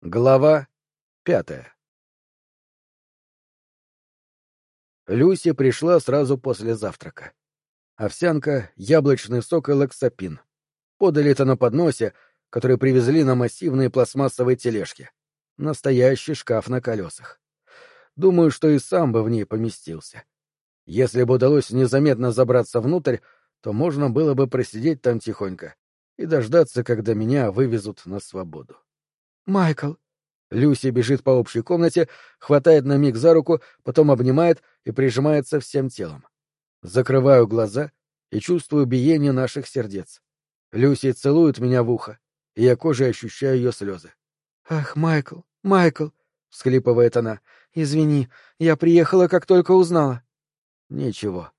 Глава пятая Люси пришла сразу после завтрака. Овсянка, яблочный сок и лаксапин. Подали это на подносе, который привезли на массивной пластмассовой тележке. Настоящий шкаф на колесах. Думаю, что и сам бы в ней поместился. Если бы удалось незаметно забраться внутрь, то можно было бы просидеть там тихонько и дождаться, когда меня вывезут на свободу. «Майкл!» Люси бежит по общей комнате, хватает на миг за руку, потом обнимает и прижимается всем телом. Закрываю глаза и чувствую биение наших сердец. Люси целует меня в ухо, и я кожей ощущаю ее слезы. «Ах, Майкл, Майкл!» — всхлипывает она. «Извини, я приехала, как только узнала». «Ничего».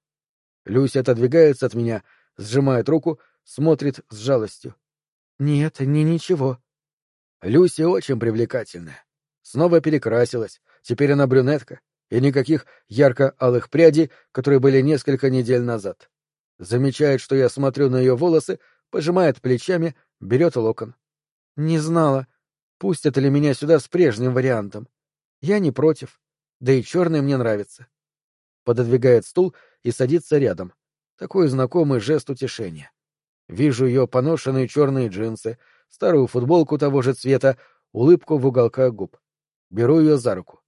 Люси отодвигается от меня, сжимает руку, смотрит с жалостью. «Нет, не ничего», Люси очень привлекательная. Снова перекрасилась, теперь она брюнетка, и никаких ярко-алых прядей, которые были несколько недель назад. Замечает, что я смотрю на ее волосы, пожимает плечами, берет локон. Не знала, пустят ли меня сюда с прежним вариантом. Я не против, да и черный мне нравится. Пододвигает стул и садится рядом. Такой знакомый жест утешения. Вижу ее поношенные черные джинсы, старую футболку того же цвета, улыбку в уголках губ. Беру ее за руку.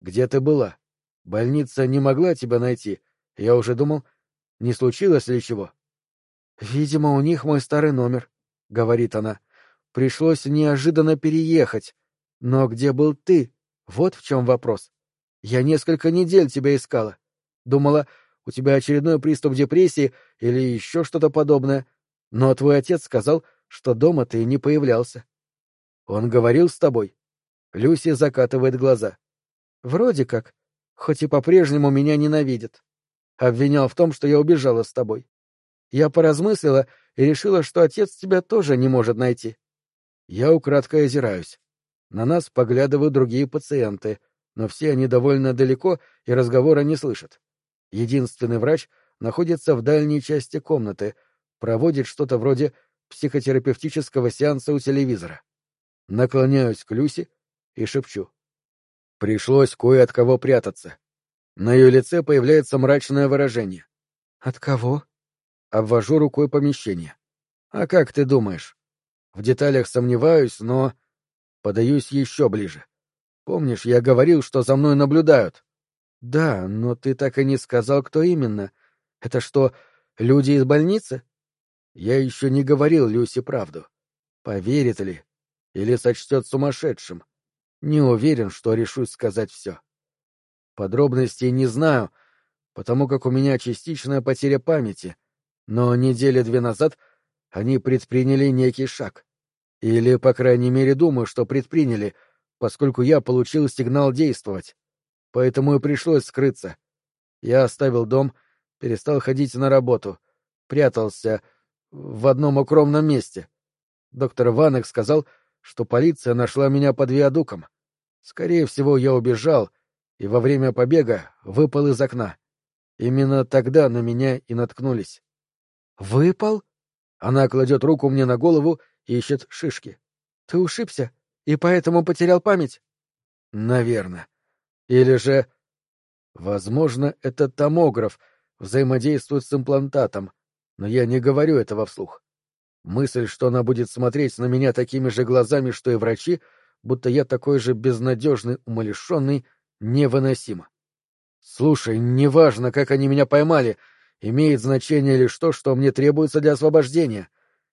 «Где ты была? Больница не могла тебя найти. Я уже думал, не случилось ли чего?» «Видимо, у них мой старый номер», — говорит она. «Пришлось неожиданно переехать. Но где был ты? Вот в чем вопрос. Я несколько недель тебя искала. Думала, у тебя очередной приступ депрессии или еще что-то подобное. Но твой отец сказал, что дома ты не появлялся. Он говорил с тобой? Люси закатывает глаза. Вроде как, хоть и по-прежнему меня ненавидит. Обвинял в том, что я убежала с тобой. Я поразмыслила и решила, что отец тебя тоже не может найти. Я украдкой озираюсь. На нас поглядывают другие пациенты, но все они довольно далеко и разговора не слышат. Единственный врач находится в дальней части комнаты, проводит что-то вроде психотерапевтического сеанса у телевизора. Наклоняюсь к Люси и шепчу. Пришлось кое от кого прятаться. На ее лице появляется мрачное выражение. «От кого?» Обвожу рукой помещение. «А как ты думаешь?» В деталях сомневаюсь, но... Подаюсь еще ближе. Помнишь, я говорил, что за мной наблюдают? Да, но ты так и не сказал, кто именно. Это что, люди из больницы? Я еще не говорил Люси правду. Поверит ли? Или сочтет сумасшедшим? Не уверен, что решусь сказать все. Подробностей не знаю, потому как у меня частичная потеря памяти, но недели две назад они предприняли некий шаг. Или, по крайней мере, думаю, что предприняли, поскольку я получил сигнал действовать. Поэтому и пришлось скрыться. Я оставил дом, перестал ходить на работу, прятался, в одном укромном месте. Доктор Ванек сказал, что полиция нашла меня под виадуком. Скорее всего, я убежал и во время побега выпал из окна. Именно тогда на меня и наткнулись. «Выпал?» Она кладет руку мне на голову и ищет шишки. «Ты ушибся и поэтому потерял память?» «Наверное. Или же...» «Возможно, это томограф взаимодействует с имплантатом, но я не говорю этого вслух. Мысль, что она будет смотреть на меня такими же глазами, что и врачи, будто я такой же безнадежный, умалишенный, невыносима. Слушай, неважно, как они меня поймали, имеет значение лишь то, что мне требуется для освобождения.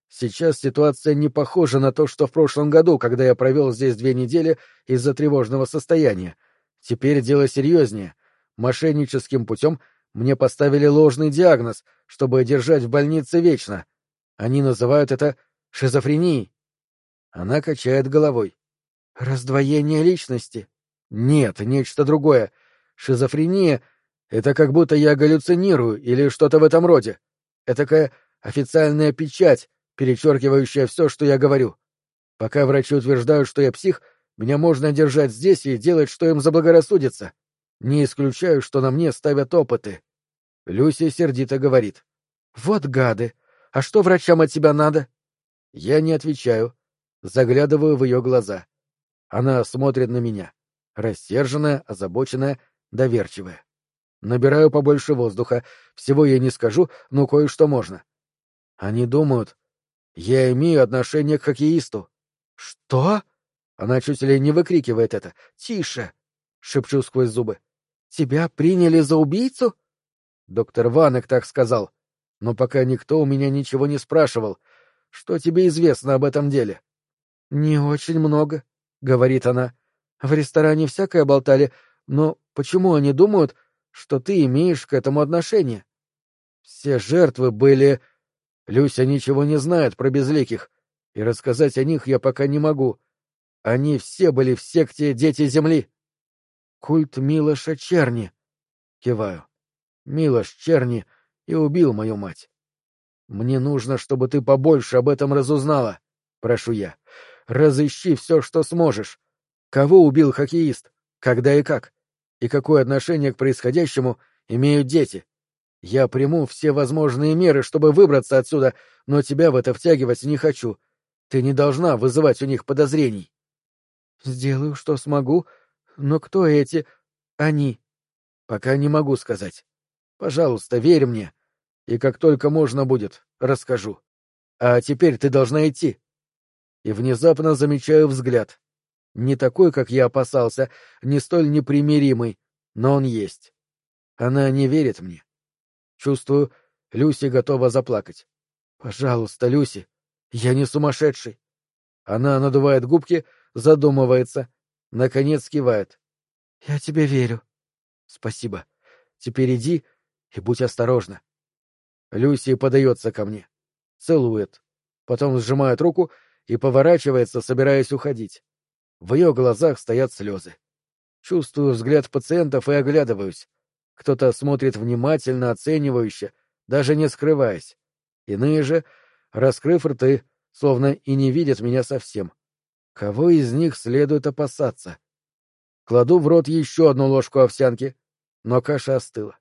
Сейчас ситуация не похожа на то, что в прошлом году, когда я провел здесь две недели из-за тревожного состояния. Теперь дело серьезнее. Мошенническим путем мне поставили ложный диагноз, чтобы держать в больнице вечно. Они называют это шизофренией. Она качает головой. Раздвоение личности? Нет, нечто другое. Шизофрения — это как будто я галлюцинирую или что-то в этом роде. Это такая официальная печать, перечеркивающая все, что я говорю. Пока врачи утверждают, что я псих, меня можно держать здесь и делать, что им заблагорассудится. Не исключаю, что на мне ставят опыты. Люси сердито говорит. Вот гады! А что врачам от тебя надо? Я не отвечаю. Заглядываю в ее глаза. Она смотрит на меня. Рассерженная, озабоченная, доверчивая. Набираю побольше воздуха. Всего я не скажу, но кое-что можно. Они думают, я имею отношение к хоккеисту. Что? Она чуть ли не выкрикивает это. Тише! Шепчу сквозь зубы. Тебя приняли за убийцу? Доктор Ванек так сказал. Но пока никто у меня ничего не спрашивал. Что тебе известно об этом деле? Не очень много, говорит она. В ресторане всякое болтали, но почему они думают, что ты имеешь к этому отношение? Все жертвы были... Люся ничего не знает про безликих, и рассказать о них я пока не могу. Они все были в секте «Дети Земли». Культ Милоша Черни. Киваю. Милош Черни и убил мою мать. Мне нужно, чтобы ты побольше об этом разузнала, прошу я. Разыщи все, что сможешь. Кого убил хоккеист? Когда и как? И какое отношение к происходящему имеют дети? Я приму все возможные меры, чтобы выбраться отсюда, но тебя в это втягивать не хочу. Ты не должна вызывать у них подозрений. Сделаю, что смогу, но кто эти они? Пока не могу сказать. Пожалуйста, верь мне. И как только можно будет, расскажу. А теперь ты должна идти. И внезапно замечаю взгляд. Не такой, как я опасался, не столь непримиримый, но он есть. Она не верит мне. Чувствую, Люси готова заплакать. Пожалуйста, Люси, я не сумасшедший. Она надувает губки, задумывается, наконец кивает. Я тебе верю. Спасибо. Теперь иди и будь осторожна. Люси подается ко мне. Целует. Потом сжимает руку и поворачивается, собираясь уходить. В ее глазах стоят слезы. Чувствую взгляд пациентов и оглядываюсь. Кто-то смотрит внимательно, оценивающе, даже не скрываясь. Иные же, раскрыв рты, словно и не видят меня совсем. Кого из них следует опасаться? Кладу в рот еще одну ложку овсянки, но каша остыла.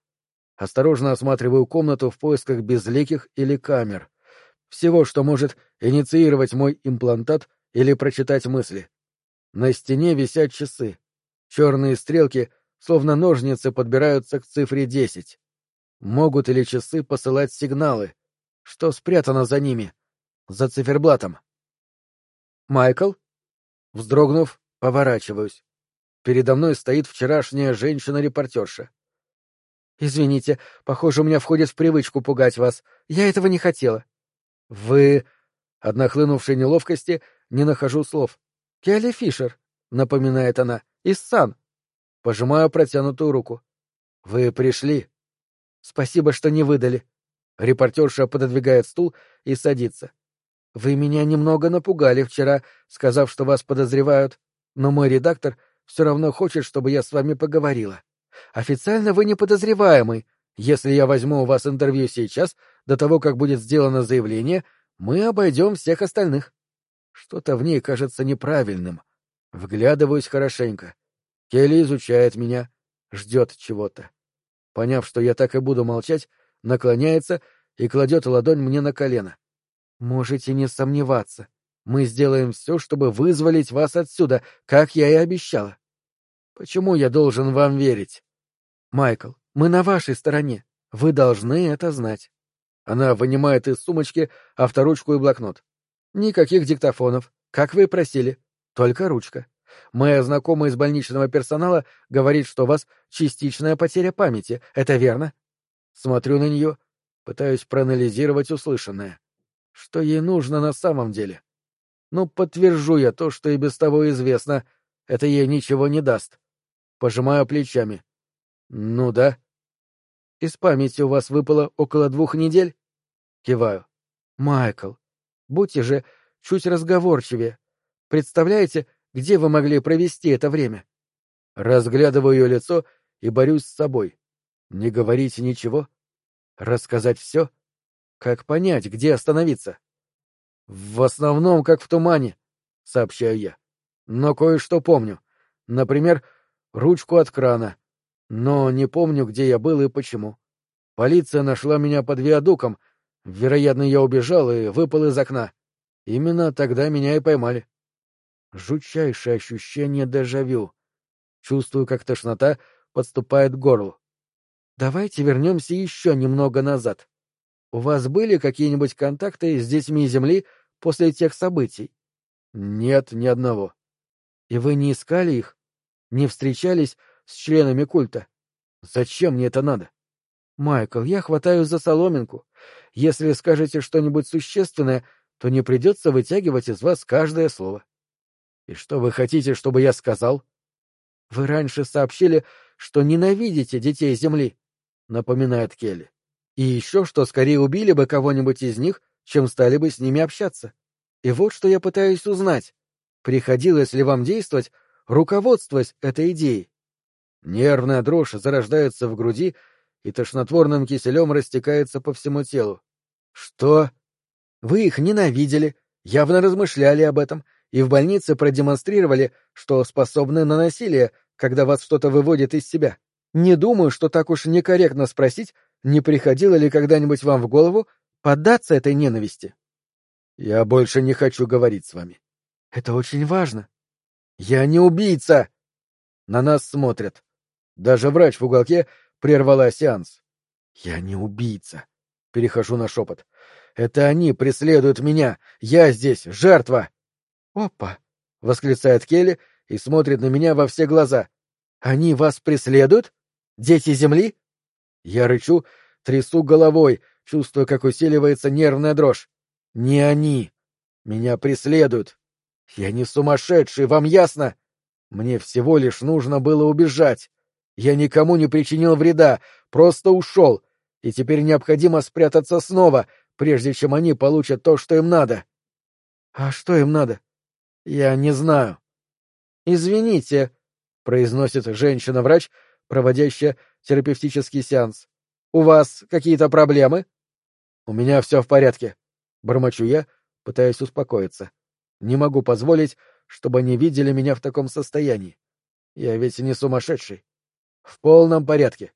Осторожно осматриваю комнату в поисках безликих или камер. Всего, что может инициировать мой имплантат или прочитать мысли. На стене висят часы. Черные стрелки, словно ножницы, подбираются к цифре десять. Могут ли часы посылать сигналы? Что спрятано за ними? За циферблатом? Майкл? Вздрогнув, поворачиваюсь. Передо мной стоит вчерашняя женщина-репортерша. Извините, похоже, у меня входит в привычку пугать вас. Я этого не хотела. Вы... От нахлынувшей неловкости не нахожу слов. Келли Фишер, напоминает она, из Сан. Пожимаю протянутую руку. Вы пришли. Спасибо, что не выдали. Репортерша пододвигает стул и садится. Вы меня немного напугали вчера, сказав, что вас подозревают, но мой редактор все равно хочет, чтобы я с вами поговорила. Официально вы не подозреваемый. Если я возьму у вас интервью сейчас, до того, как будет сделано заявление, мы обойдем всех остальных. Что-то в ней кажется неправильным. Вглядываюсь хорошенько. Келли изучает меня, ждет чего-то. Поняв, что я так и буду молчать, наклоняется и кладет ладонь мне на колено. Можете не сомневаться. Мы сделаем все, чтобы вызволить вас отсюда, как я и обещала. Почему я должен вам верить? Майкл, мы на вашей стороне. Вы должны это знать. Она вынимает из сумочки авторучку и блокнот. Никаких диктофонов, как вы просили. Только ручка. Моя знакомая из больничного персонала говорит, что у вас частичная потеря памяти. Это верно? Смотрю на нее, пытаюсь проанализировать услышанное. Что ей нужно на самом деле? Ну, подтвержу я то, что и без того известно. Это ей ничего не даст. Пожимаю плечами. Ну да. Из памяти у вас выпало около двух недель? Киваю. Майкл, будьте же чуть разговорчивее. Представляете, где вы могли провести это время? Разглядываю ее лицо и борюсь с собой. Не говорить ничего? Рассказать все? Как понять, где остановиться? В основном, как в тумане, сообщаю я. Но кое-что помню. Например, ручку от крана. Но не помню, где я был и почему. Полиция нашла меня под виадуком. Вероятно, я убежал и выпал из окна. Именно тогда меня и поймали. Жутчайшее ощущение дежавю. Чувствую, как тошнота подступает к горлу. Давайте вернемся еще немного назад. У вас были какие-нибудь контакты с детьми Земли после тех событий? Нет, ни одного. И вы не искали их? Не встречались с членами культа? Зачем мне это надо? Майкл, я хватаю за соломинку. Если скажете что-нибудь существенное, то не придется вытягивать из вас каждое слово. И что вы хотите, чтобы я сказал? Вы раньше сообщили, что ненавидите детей Земли, напоминает Келли. И еще, что скорее убили бы кого-нибудь из них, чем стали бы с ними общаться. И вот что я пытаюсь узнать. Приходилось ли вам действовать, руководствуясь этой идеей? Нервная дрожь зарождается в груди и тошнотворным киселем растекается по всему телу. Что? Вы их ненавидели, явно размышляли об этом, и в больнице продемонстрировали, что способны на насилие, когда вас что-то выводит из себя. Не думаю, что так уж некорректно спросить, не приходило ли когда-нибудь вам в голову поддаться этой ненависти? Я больше не хочу говорить с вами. Это очень важно. Я не убийца! На нас смотрят. Даже врач в уголке прервала сеанс. Я не убийца. Перехожу на шепот. Это они преследуют меня. Я здесь жертва. Опа! восклицает Келли и смотрит на меня во все глаза. Они вас преследуют? Дети Земли? Я рычу, трясу головой, чувствуя, как усиливается нервная дрожь. Не они. Меня преследуют. Я не сумасшедший, вам ясно? Мне всего лишь нужно было убежать. Я никому не причинил вреда, просто ушел, и теперь необходимо спрятаться снова, прежде чем они получат то, что им надо. А что им надо? Я не знаю. Извините, произносит женщина-врач, проводящая терапевтический сеанс. У вас какие-то проблемы? У меня все в порядке, бормочу я, пытаясь успокоиться. Не могу позволить, чтобы они видели меня в таком состоянии. Я ведь не сумасшедший. В полном порядке.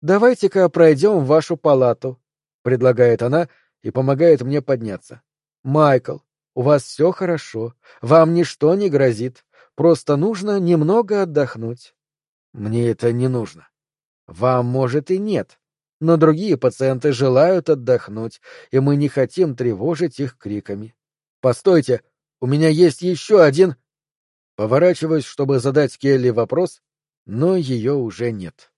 Давайте-ка пройдем в вашу палату, предлагает она и помогает мне подняться. Майкл, у вас все хорошо, вам ничто не грозит, просто нужно немного отдохнуть. Мне это не нужно. Вам, может, и нет, но другие пациенты желают отдохнуть, и мы не хотим тревожить их криками. Постойте, у меня есть еще один... Поворачиваюсь, чтобы задать Келли вопрос, но ее уже нет.